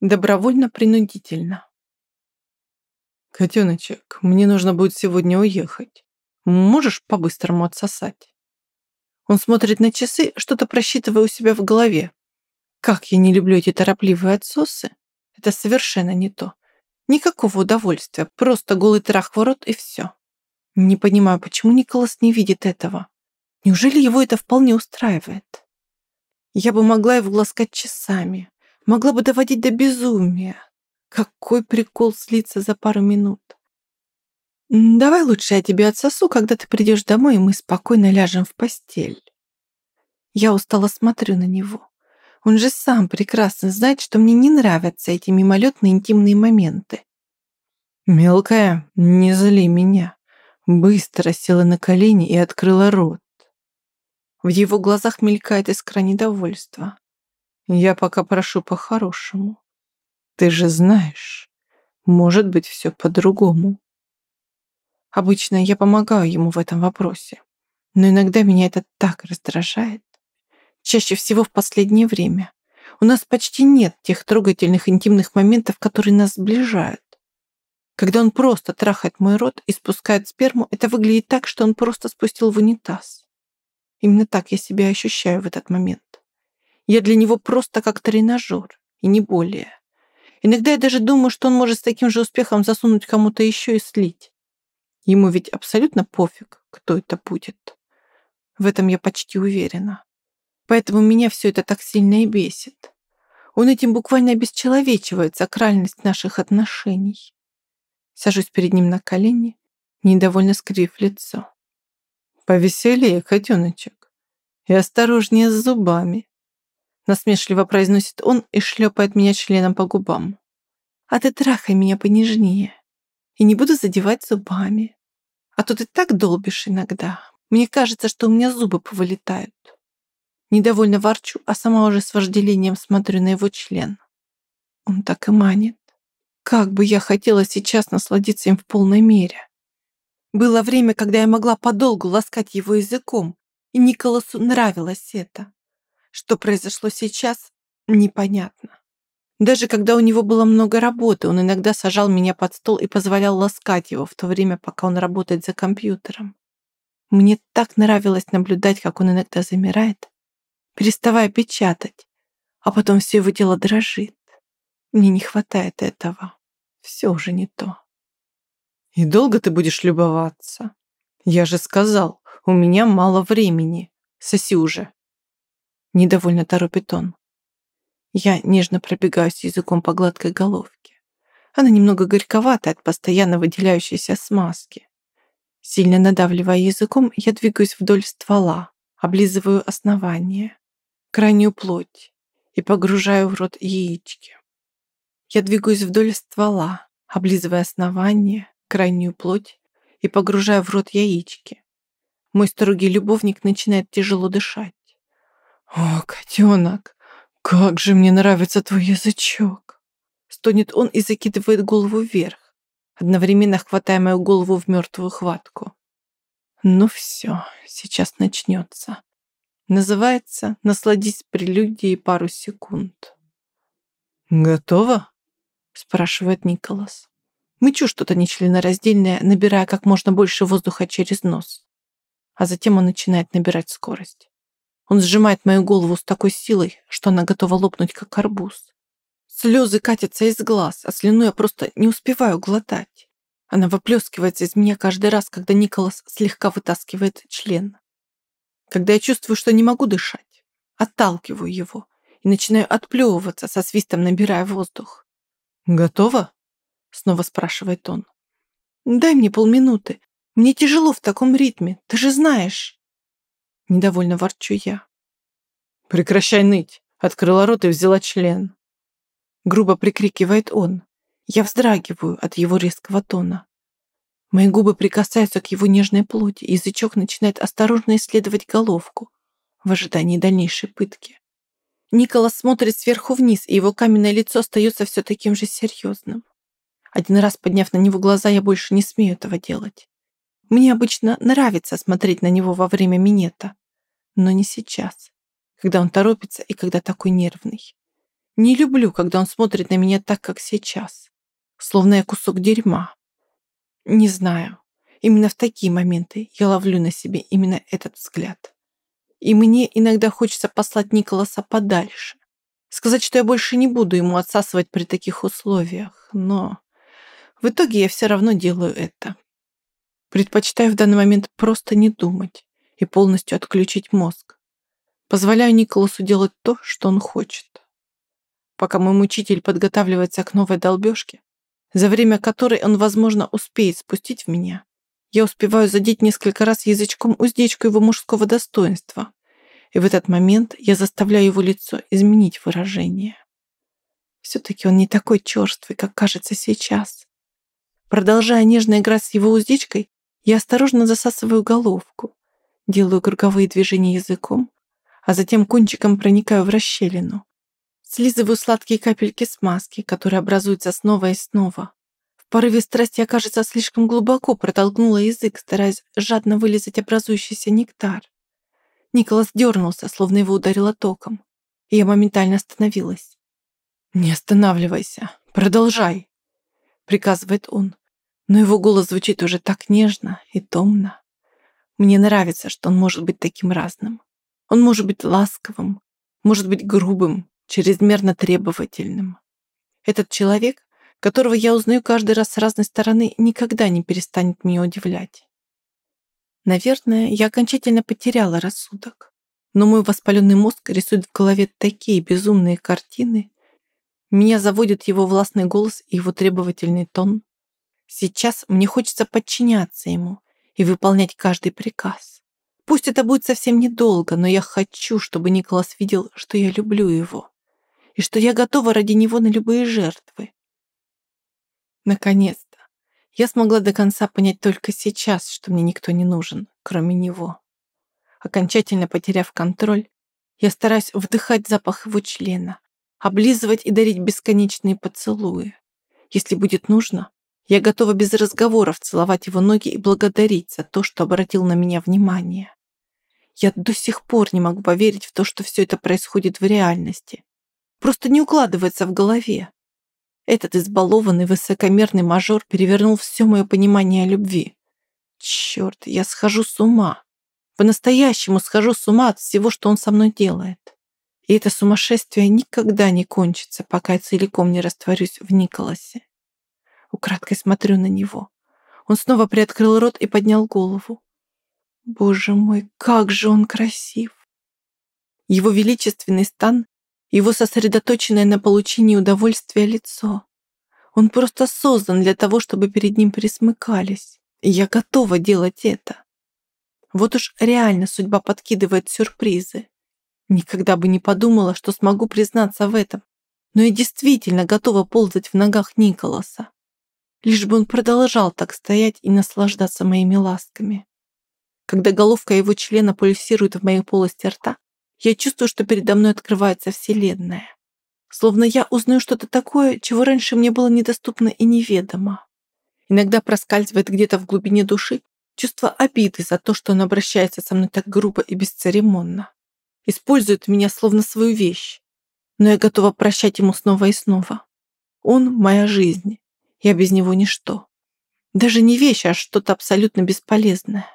Добровольно-принудительно. Котеночек, мне нужно будет сегодня уехать. Можешь по-быстрому отсосать? Он смотрит на часы, что-то просчитывая у себя в голове. Как я не люблю эти торопливые отсосы. Это совершенно не то. Никакого удовольствия, просто голый трах в рот и все. Не понимаю, почему Николас не видит этого. Неужели его это вполне устраивает? Я бы могла его ласкать часами, могла бы доводить до безумия. Какой прикол слиться за пару минут. Давай лучше я тебе отсосу, когда ты придешь домой, и мы спокойно ляжем в постель. Я устало смотрю на него. Он же сам прекрасно знает, что мне не нравятся эти мимолетные интимные моменты. Мелкая, не зли меня. Быстро села на колени и открыла рот. В его глазах мелькает искра недовольства. Я пока прошу по-хорошему. Ты же знаешь, может быть все по-другому. Обычно я помогаю ему в этом вопросе, но иногда меня это так раздражает. Чаще всего в последнее время. У нас почти нет тех трогательных интимных моментов, которые нас сближают. Когда он просто трахает мой рот и спускает сперму, это выглядит так, что он просто спустил в унитаз. Именно так я себя ощущаю в этот момент. Я для него просто как тренажер, и не более. Иногда я даже думаю, что он может с таким же успехом засунуть кому-то еще и слить. Ему ведь абсолютно пофиг, кто это будет. В этом я почти уверена. Поэтому меня все это так сильно и бесит. Он этим буквально обесчеловечивает сакральность наших отношений. Сажусь перед ним на колени, недовольно скрив лицо. «Повеселее, котеночек, и осторожнее с зубами», насмешливо произносит он и шлепает меня членом по губам. «А ты трахай меня понежнее, и не буду задевать зубами. А то ты так долбишь иногда. Мне кажется, что у меня зубы повылетают. Недовольно ворчу, а сама уже с вожделением смотрю на его член. Он так и манит. Как бы я хотела сейчас насладиться им в полной мере. Было время, когда я могла подолгу ласкать его языком, и Николасу нравилось это. Что произошло сейчас, непонятно. Даже когда у него было много работы, он иногда сажал меня под стол и позволял ласкать его в то время, пока он работает за компьютером. Мне так нравилось наблюдать, как он иногда замирает, переставая печатать, а потом все его тело дрожит. Мне не хватает этого. Все уже не то. И долго ты будешь любоваться? Я же сказал, у меня мало времени. Соси уже. Недовольно торопит он. Я нежно пробегаюсь языком по гладкой головке. Она немного горьковата от постоянно выделяющейся смазки. Сильно надавливая языком, я двигаюсь вдоль ствола, облизываю основание, крайнюю плоть и погружаю в рот яички. Я двигаюсь вдоль ствола, облизывая основание, крайнюю плоть и погружаю в рот яички. Мой строгий любовник начинает тяжело дышать. «О, котенок, «Как же мне нравится твой язычок!» Стонет он и закидывает голову вверх, одновременно хватая мою голову в мертвую хватку. Ну все, сейчас начнется. Называется «Насладись прелюдией пару секунд». «Готово?» спрашивает Николас. Мычу что-то нечленораздельное, набирая как можно больше воздуха через нос. А затем он начинает набирать скорость. Он сжимает мою голову с такой силой, что она готова лопнуть, как арбуз. Слезы катятся из глаз, а слюну я просто не успеваю глотать. Она выплескивается из меня каждый раз, когда Николас слегка вытаскивает член. Когда я чувствую, что не могу дышать, отталкиваю его и начинаю отплевываться, со свистом набирая воздух. «Готово?» — снова спрашивает он. «Дай мне полминуты. Мне тяжело в таком ритме, ты же знаешь». Недовольно ворчу я. «Прекращай ныть!» Открыла рот и взяла член. Грубо прикрикивает он. Я вздрагиваю от его резкого тона. Мои губы прикасаются к его нежной плоти, язычок начинает осторожно исследовать головку в ожидании дальнейшей пытки. Николас смотрит сверху вниз, и его каменное лицо остается все таким же серьезным. Один раз подняв на него глаза, я больше не смею этого делать. Мне обычно нравится смотреть на него во время минета, но не сейчас, когда он торопится и когда такой нервный. Не люблю, когда он смотрит на меня так, как сейчас. Словно я кусок дерьма. Не знаю. Именно в такие моменты я ловлю на себе именно этот взгляд. И мне иногда хочется послать Николаса подальше. Сказать, что я больше не буду ему отсасывать при таких условиях. Но в итоге я все равно делаю это. Предпочитаю в данный момент просто не думать и полностью отключить мозг. Позволяю Николасу делать то, что он хочет. Пока мой мучитель подготавливается к новой долбежке, за время которой он, возможно, успеет спустить в меня, я успеваю задеть несколько раз язычком уздечку его мужского достоинства, и в этот момент я заставляю его лицо изменить выражение. Все-таки он не такой черствый, как кажется сейчас. Продолжая нежно играть с его уздечкой, я осторожно засасываю головку, делаю круговые движения языком, а затем кончиком проникаю в расщелину. Слизываю сладкие капельки смазки, которые образуются снова и снова. В порыве страсти кажется, слишком глубоко протолкнула язык, стараясь жадно вылезать образующийся нектар. Николас дернулся, словно его ударило током, и я моментально остановилась. «Не останавливайся, продолжай», — приказывает он, но его голос звучит уже так нежно и томно. Мне нравится, что он может быть таким разным. Он может быть ласковым, может быть грубым, чрезмерно требовательным. Этот человек, которого я узнаю каждый раз с разной стороны, никогда не перестанет меня удивлять. Наверное, я окончательно потеряла рассудок, но мой воспаленный мозг рисует в голове такие безумные картины. Меня заводит его властный голос и его требовательный тон. Сейчас мне хочется подчиняться ему и выполнять каждый приказ. Пусть это будет совсем недолго, но я хочу, чтобы Николас видел, что я люблю его и что я готова ради него на любые жертвы. Наконец-то я смогла до конца понять только сейчас, что мне никто не нужен, кроме него. Окончательно потеряв контроль, я стараюсь вдыхать запах его члена, облизывать и дарить бесконечные поцелуи. Если будет нужно, я готова без разговоров целовать его ноги и благодарить за то, что обратил на меня внимание. Я до сих пор не могу поверить в то, что все это происходит в реальности. Просто не укладывается в голове. Этот избалованный высокомерный мажор перевернул все мое понимание любви. Черт, я схожу с ума. По-настоящему схожу с ума от всего, что он со мной делает. И это сумасшествие никогда не кончится, пока я целиком не растворюсь в Николасе. Украдкой смотрю на него. Он снова приоткрыл рот и поднял голову. Боже мой, как же он красив! Его величественный стан, его сосредоточенное на получении удовольствия лицо. Он просто создан для того, чтобы перед ним присмыкались. И я готова делать это. Вот уж реально судьба подкидывает сюрпризы. Никогда бы не подумала, что смогу признаться в этом. Но я действительно готова ползать в ногах Николаса лишь бы он продолжал так стоять и наслаждаться моими ласками. Когда головка его члена пульсирует в моей полости рта, я чувствую, что передо мной открывается Вселенная. Словно я узнаю что-то такое, чего раньше мне было недоступно и неведомо. Иногда проскальзывает где-то в глубине души чувство обиды за то, что он обращается со мной так грубо и бесцеремонно. Использует меня словно свою вещь. Но я готова прощать ему снова и снова. Он — моя жизнь, я без него ничто. Даже не вещь, а что-то абсолютно бесполезное.